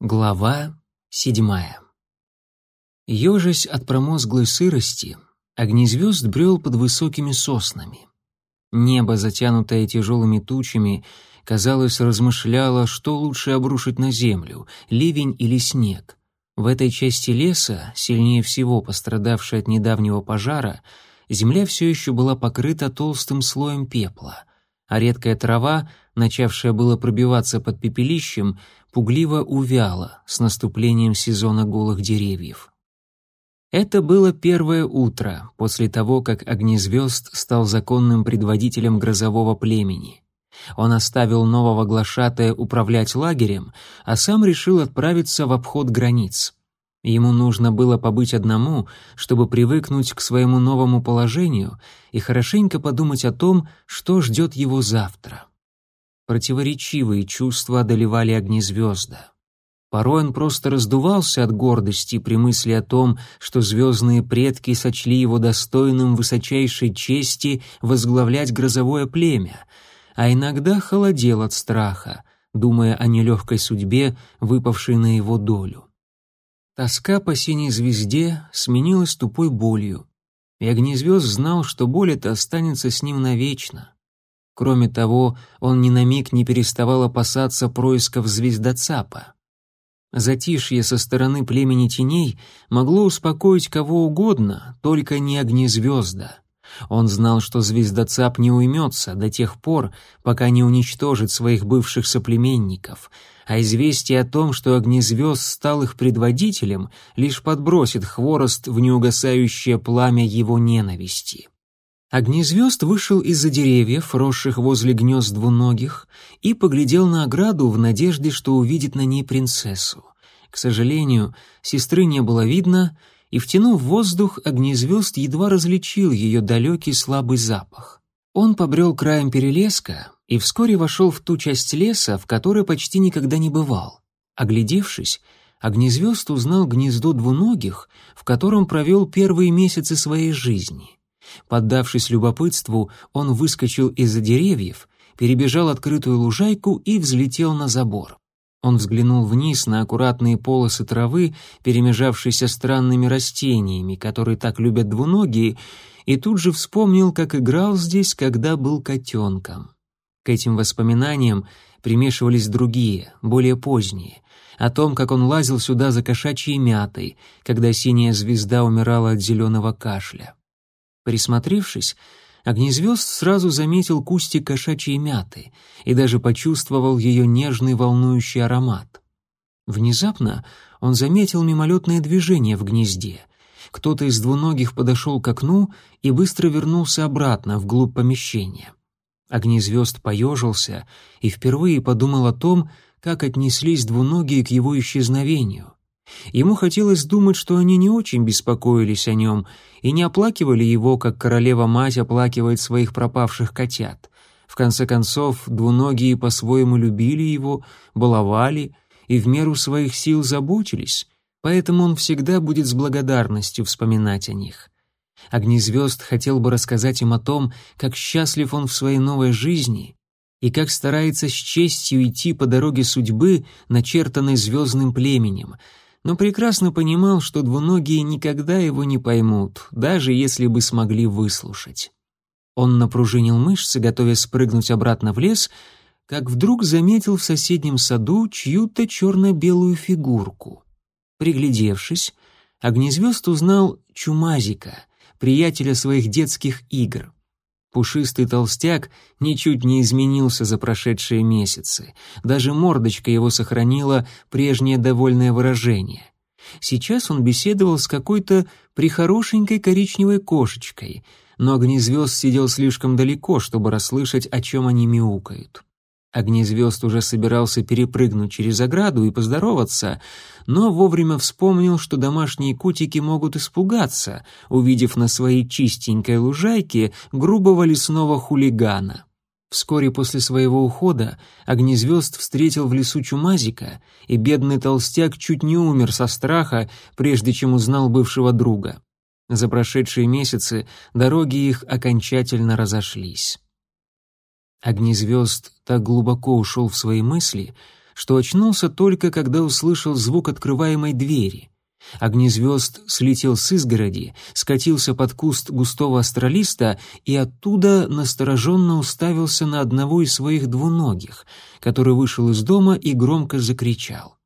Глава седьмая. Ёжась от промозглой сырости, огнезвезд брел под высокими соснами. Небо, затянутое тяжелыми тучами, казалось, размышляло, что лучше обрушить на землю — ливень или снег. В этой части леса, сильнее всего пострадавшей от недавнего пожара, земля все еще была покрыта толстым слоем пепла, а редкая трава начавшая было пробиваться под пепелищем, пугливо увяло с наступлением сезона голых деревьев. Это было первое утро после того, как Огнезвезд стал законным предводителем грозового племени. Он оставил нового глашатая управлять лагерем, а сам решил отправиться в обход границ. Ему нужно было побыть одному, чтобы привыкнуть к своему новому положению и хорошенько подумать о том, что ждет его завтра. Противоречивые чувства одолевали огнезвезда. Порой он просто раздувался от гордости при мысли о том, что звездные предки сочли его достойным высочайшей чести возглавлять грозовое племя, а иногда холодел от страха, думая о нелегкой судьбе, выпавшей на его долю. Тоска по синей звезде сменилась тупой болью, и Огнезвезд знал, что боль эта останется с ним навечно — Кроме того, он ни на миг не переставал опасаться происков звездоцапа. Затишье со стороны племени теней могло успокоить кого угодно, только не огнезвезда. Он знал, что звездоцап не уймется до тех пор, пока не уничтожит своих бывших соплеменников, а известие о том, что огнезвезд стал их предводителем, лишь подбросит хворост в неугасающее пламя его ненависти. Огнезвезд вышел из-за деревьев, росших возле гнезд двуногих, и поглядел на ограду в надежде, что увидит на ней принцессу. К сожалению, сестры не было видно, и, втянув воздух, огнезвезд едва различил ее далекий слабый запах. Он побрел краем перелеска и вскоре вошел в ту часть леса, в которой почти никогда не бывал. Оглядевшись, огнезвезд узнал гнездо двуногих, в котором провел первые месяцы своей жизни. Поддавшись любопытству, он выскочил из-за деревьев, перебежал открытую лужайку и взлетел на забор. Он взглянул вниз на аккуратные полосы травы, перемежавшиеся странными растениями, которые так любят двуногие, и тут же вспомнил, как играл здесь, когда был котенком. К этим воспоминаниям примешивались другие, более поздние, о том, как он лазил сюда за кошачьей мятой, когда синяя звезда умирала от зеленого кашля. Присмотревшись, Огнезвезд сразу заметил кустик кошачьей мяты и даже почувствовал ее нежный волнующий аромат. Внезапно он заметил мимолетное движение в гнезде. Кто-то из двуногих подошел к окну и быстро вернулся обратно, вглубь помещения. Огнезвезд поежился и впервые подумал о том, как отнеслись двуногие к его исчезновению. Ему хотелось думать, что они не очень беспокоились о нем и не оплакивали его, как королева-мать оплакивает своих пропавших котят. В конце концов, двуногие по-своему любили его, баловали и в меру своих сил заботились, поэтому он всегда будет с благодарностью вспоминать о них. Огнезвезд хотел бы рассказать им о том, как счастлив он в своей новой жизни и как старается с честью идти по дороге судьбы, начертанной звездным племенем — но прекрасно понимал, что двуногие никогда его не поймут, даже если бы смогли выслушать. Он напружинил мышцы, готовясь спрыгнуть обратно в лес, как вдруг заметил в соседнем саду чью-то черно-белую фигурку. Приглядевшись, Огнезвезд узнал Чумазика, приятеля своих детских игр. Пушистый толстяк ничуть не изменился за прошедшие месяцы. Даже мордочка его сохранила прежнее довольное выражение. Сейчас он беседовал с какой-то прихорошенькой коричневой кошечкой, но огнезвезд сидел слишком далеко, чтобы расслышать, о чем они мяукают. Огнезвезд уже собирался перепрыгнуть через ограду и поздороваться, но вовремя вспомнил, что домашние кутики могут испугаться, увидев на своей чистенькой лужайке грубого лесного хулигана. Вскоре после своего ухода Огнезвезд встретил в лесу Чумазика, и бедный толстяк чуть не умер со страха, прежде чем узнал бывшего друга. За прошедшие месяцы дороги их окончательно разошлись. Огни звезд так глубоко ушел в свои мысли, что очнулся только, когда услышал звук открываемой двери. Огни звезд слетел с изгороди, скатился под куст густого астролиста и оттуда настороженно уставился на одного из своих двуногих, который вышел из дома и громко закричал.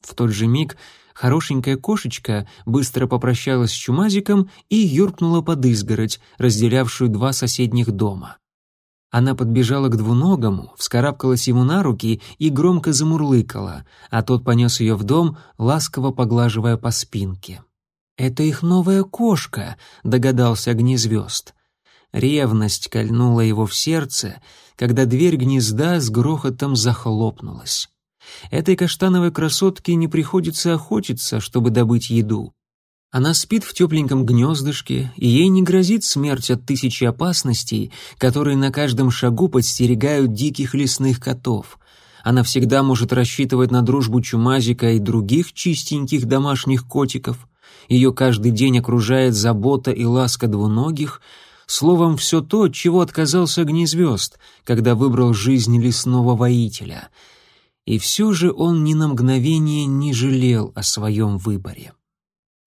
В тот же миг хорошенькая кошечка быстро попрощалась с чумазиком и юркнула под изгородь, разделявшую два соседних дома. Она подбежала к двуногому, вскарабкалась ему на руки и громко замурлыкала, а тот понес ее в дом, ласково поглаживая по спинке. «Это их новая кошка», — догадался огнезвезд. Ревность кольнула его в сердце, когда дверь гнезда с грохотом захлопнулась. Этой каштановой красотке не приходится охотиться, чтобы добыть еду. Она спит в тепленьком гнездышке, и ей не грозит смерть от тысячи опасностей, которые на каждом шагу подстерегают диких лесных котов. Она всегда может рассчитывать на дружбу чумазика и других чистеньких домашних котиков. Ее каждый день окружает забота и ласка двуногих, словом, все то, чего отказался Гнезвезд, когда выбрал жизнь лесного воителя. И все же он ни на мгновение не жалел о своем выборе.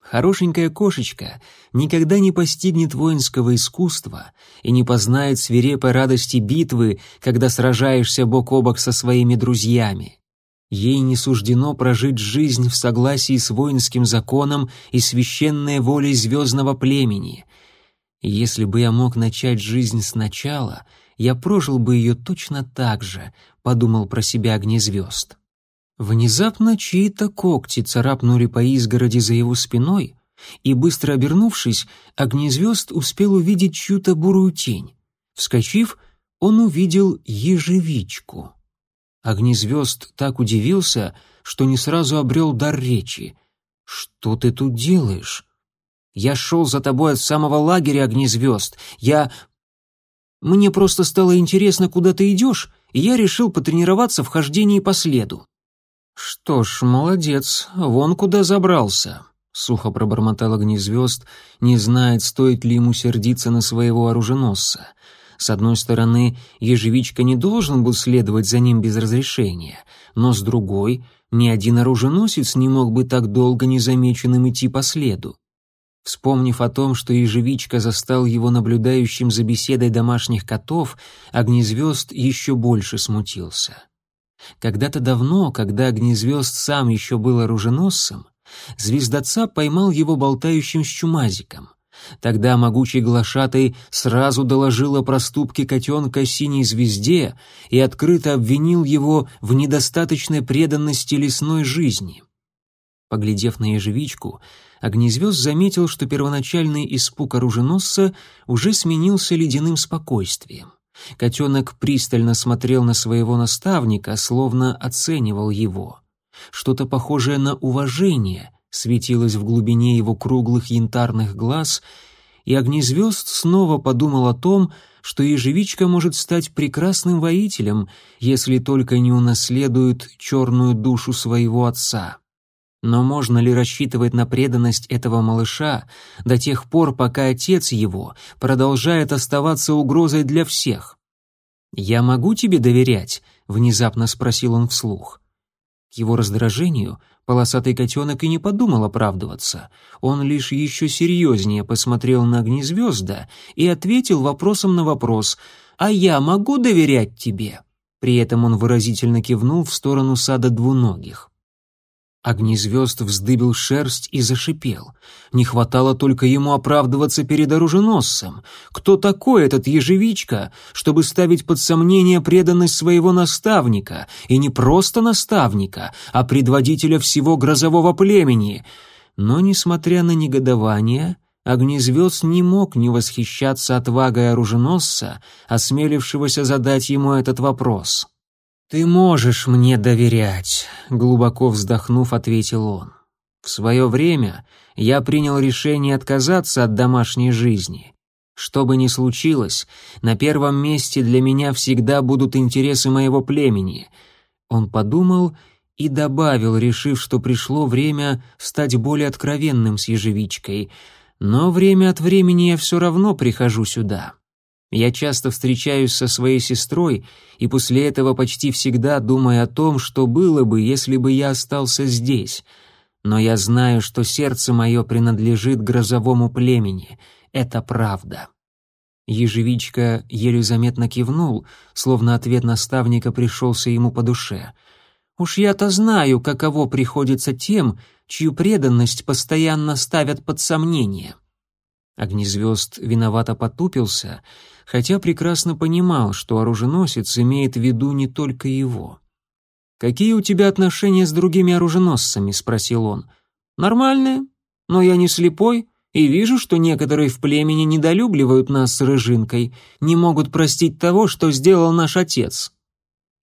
Хорошенькая кошечка никогда не постигнет воинского искусства и не познает свирепой радости битвы, когда сражаешься бок о бок со своими друзьями. Ей не суждено прожить жизнь в согласии с воинским законом и священной волей звездного племени. Если бы я мог начать жизнь сначала, я прожил бы ее точно так же, — подумал про себя огнезвезд. Внезапно чьи-то когти царапнули по изгороди за его спиной, и, быстро обернувшись, огнезвезд успел увидеть чью-то бурую тень. Вскочив, он увидел ежевичку. Огнезвезд так удивился, что не сразу обрел дар речи. «Что ты тут делаешь?» «Я шел за тобой от самого лагеря, огнезвезд. Я...» «Мне просто стало интересно, куда ты идешь, и я решил потренироваться в хождении по следу». «Что ж, молодец, вон куда забрался». Сухо пробормотал огнезвезд, не знает, стоит ли ему сердиться на своего оруженосца. С одной стороны, ежевичка не должен был следовать за ним без разрешения, но с другой, ни один оруженосец не мог бы так долго незамеченным идти по следу. Вспомнив о том, что ежевичка застал его наблюдающим за беседой домашних котов, огнезвезд еще больше смутился. — когда-то давно, когда огнезвезд сам еще был оруженосцем, звездоца поймал его болтающим с чумазиком. Тогда могучий глашатый сразу доложил о проступке котенка синей звезде и открыто обвинил его в недостаточной преданности лесной жизни. Поглядев на ежевичку, огнезвезд заметил, что первоначальный испуг оруженосца уже сменился ледяным спокойствием. Котенок пристально смотрел на своего наставника, словно оценивал его. Что-то похожее на уважение светилось в глубине его круглых янтарных глаз, и огнезвезд снова подумал о том, что ежевичка может стать прекрасным воителем, если только не унаследует черную душу своего отца. Но можно ли рассчитывать на преданность этого малыша до тех пор, пока отец его продолжает оставаться угрозой для всех? «Я могу тебе доверять?» — внезапно спросил он вслух. К его раздражению полосатый котенок и не подумал оправдываться. Он лишь еще серьезнее посмотрел на огнезвезда и ответил вопросом на вопрос «А я могу доверять тебе?» При этом он выразительно кивнул в сторону сада двуногих. Огни звезд вздыбил шерсть и зашипел. Не хватало только ему оправдываться перед оруженосцем. Кто такой этот ежевичка, чтобы ставить под сомнение преданность своего наставника, и не просто наставника, а предводителя всего грозового племени? Но, несмотря на негодование, Огнезвезд не мог не восхищаться отвагой оруженосца, осмелившегося задать ему этот вопрос. «Ты можешь мне доверять», — глубоко вздохнув, ответил он. «В свое время я принял решение отказаться от домашней жизни. Что бы ни случилось, на первом месте для меня всегда будут интересы моего племени». Он подумал и добавил, решив, что пришло время стать более откровенным с ежевичкой. «Но время от времени я все равно прихожу сюда. Я часто встречаюсь со своей сестрой, и после этого почти всегда думаю о том, что было бы, если бы я остался здесь. Но я знаю, что сердце мое принадлежит грозовому племени. Это правда». Ежевичка еле заметно кивнул, словно ответ наставника пришелся ему по душе. «Уж я-то знаю, каково приходится тем, чью преданность постоянно ставят под сомнение». Огнезвезд виновато потупился, хотя прекрасно понимал, что оруженосец имеет в виду не только его. «Какие у тебя отношения с другими оруженосцами?» — спросил он. «Нормальные, но я не слепой и вижу, что некоторые в племени недолюбливают нас с Рыжинкой, не могут простить того, что сделал наш отец».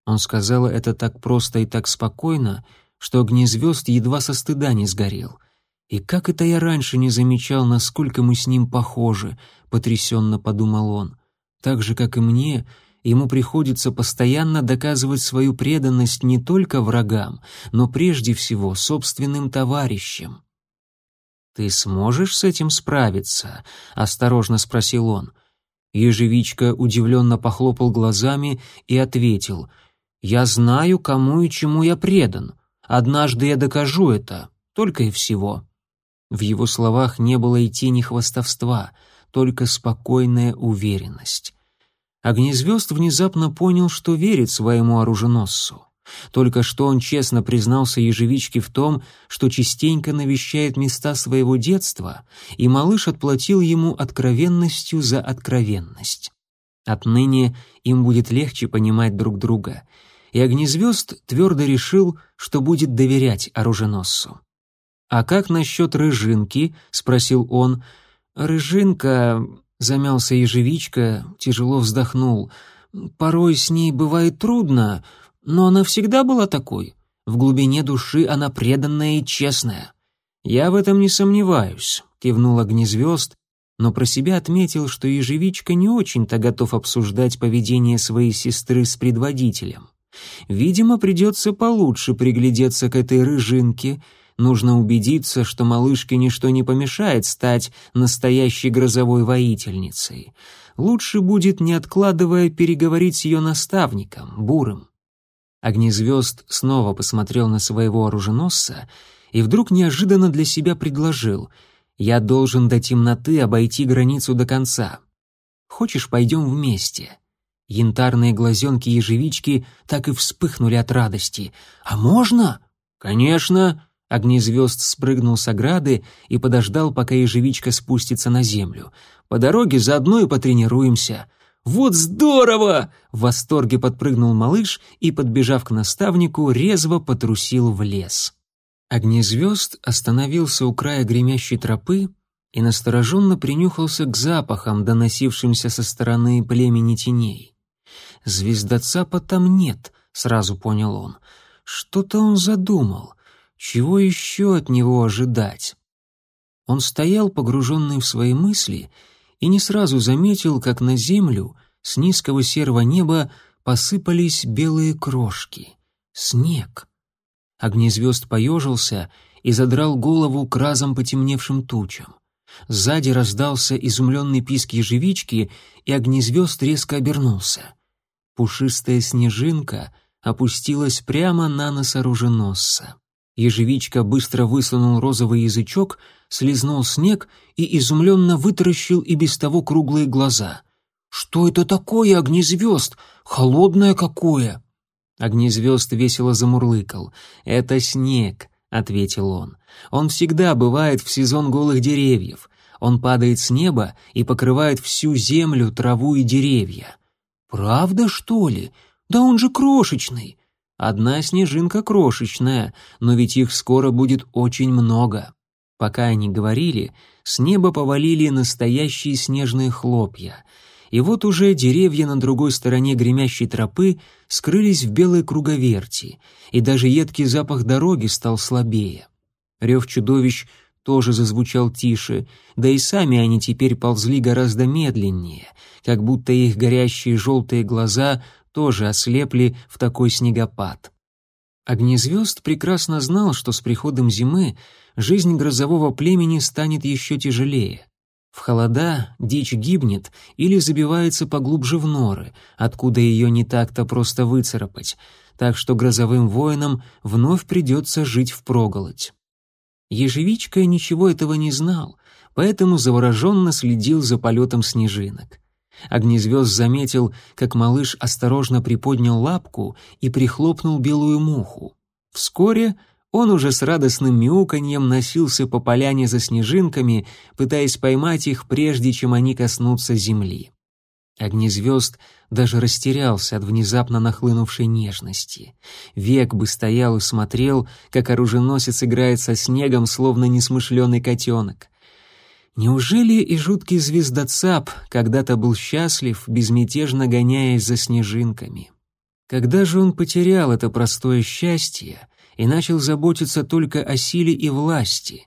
Он сказал это так просто и так спокойно, что огнезвезд едва со стыда не сгорел — и как это я раньше не замечал, насколько мы с ним похожи, потрясенно подумал он. Так же, как и мне, ему приходится постоянно доказывать свою преданность не только врагам, но прежде всего собственным товарищам. «Ты сможешь с этим справиться?» — осторожно спросил он. Ежевичка удивленно похлопал глазами и ответил. «Я знаю, кому и чему я предан. Однажды я докажу это, только и всего». В его словах не было и тени хвастовства, только спокойная уверенность. Огнезвезд внезапно понял, что верит своему оруженосцу. Только что он честно признался ежевичке в том, что частенько навещает места своего детства, и малыш отплатил ему откровенностью за откровенность. Отныне им будет легче понимать друг друга, и Огнезвезд твердо решил, что будет доверять оруженосцу. «А как насчет рыжинки?» — спросил он. «Рыжинка...» — замялся ежевичка, тяжело вздохнул. «Порой с ней бывает трудно, но она всегда была такой. В глубине души она преданная и честная». «Я в этом не сомневаюсь», — кивнул огнезвезд, но про себя отметил, что ежевичка не очень-то готов обсуждать поведение своей сестры с предводителем. Видимо, придется получше приглядеться к этой рыжинке — Нужно убедиться, что малышке ничто не помешает стать настоящей грозовой воительницей. Лучше будет, не откладывая, переговорить с ее наставником, Буром. Огнезвезд снова посмотрел на своего оруженосца и вдруг неожиданно для себя предложил «Я должен до темноты обойти границу до конца. Хочешь, пойдем вместе?» Янтарные глазенки ежевички так и вспыхнули от радости. «А можно?» «Конечно!» Огни звезд спрыгнул с ограды и подождал, пока ежевичка спустится на землю. «По дороге заодно и потренируемся». «Вот здорово!» — в восторге подпрыгнул малыш и, подбежав к наставнику, резво потрусил в лес. Огнезвезд остановился у края гремящей тропы и настороженно принюхался к запахам, доносившимся со стороны племени теней. «Звездоцапа там нет», — сразу понял он. «Что-то он задумал. Чего еще от него ожидать? Он стоял, погруженный в свои мысли, и не сразу заметил, как на землю с низкого серого неба посыпались белые крошки. Снег. Огнезвезд поежился и задрал голову к разом потемневшим тучам. Сзади раздался изумленный писк ежевички, и огнезвезд резко обернулся. Пушистая снежинка опустилась прямо на нос оруженосца. Ежевичка быстро высунул розовый язычок, слезнул снег и изумленно вытаращил и без того круглые глаза. «Что это такое, огнезвезд? Холодное какое!» Огнезвезд весело замурлыкал. «Это снег», — ответил он. «Он всегда бывает в сезон голых деревьев. Он падает с неба и покрывает всю землю, траву и деревья». «Правда, что ли? Да он же крошечный!» Одна снежинка крошечная, но ведь их скоро будет очень много. Пока они говорили, с неба повалили настоящие снежные хлопья. И вот уже деревья на другой стороне гремящей тропы скрылись в белой круговерти, и даже едкий запах дороги стал слабее. Рев чудовищ тоже зазвучал тише, да и сами они теперь ползли гораздо медленнее, как будто их горящие желтые глаза тоже ослепли в такой снегопад. Огнезвезд прекрасно знал, что с приходом зимы жизнь грозового племени станет еще тяжелее. В холода дичь гибнет или забивается поглубже в норы, откуда ее не так-то просто выцарапать, так что грозовым воинам вновь придется жить в проголодь. Ежевичка ничего этого не знал, поэтому завороженно следил за полетом снежинок. Огнезвезд заметил, как малыш осторожно приподнял лапку и прихлопнул белую муху. Вскоре он уже с радостным мяуканьем носился по поляне за снежинками, пытаясь поймать их, прежде чем они коснутся земли. Огнезвезд даже растерялся от внезапно нахлынувшей нежности. Век бы стоял и смотрел, как оруженосец играет со снегом, словно несмышленый котенок. Неужели и жуткий звездоцап когда-то был счастлив, безмятежно гоняясь за снежинками? Когда же он потерял это простое счастье и начал заботиться только о силе и власти?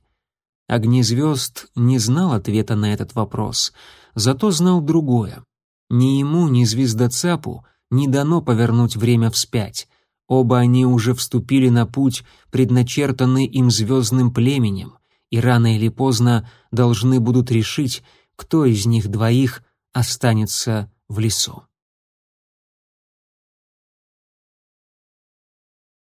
Огнезвезд не знал ответа на этот вопрос, зато знал другое. Ни ему, ни звездоцапу не дано повернуть время вспять. Оба они уже вступили на путь, предначертанный им звездным племенем, и рано или поздно должны будут решить, кто из них двоих останется в лесу.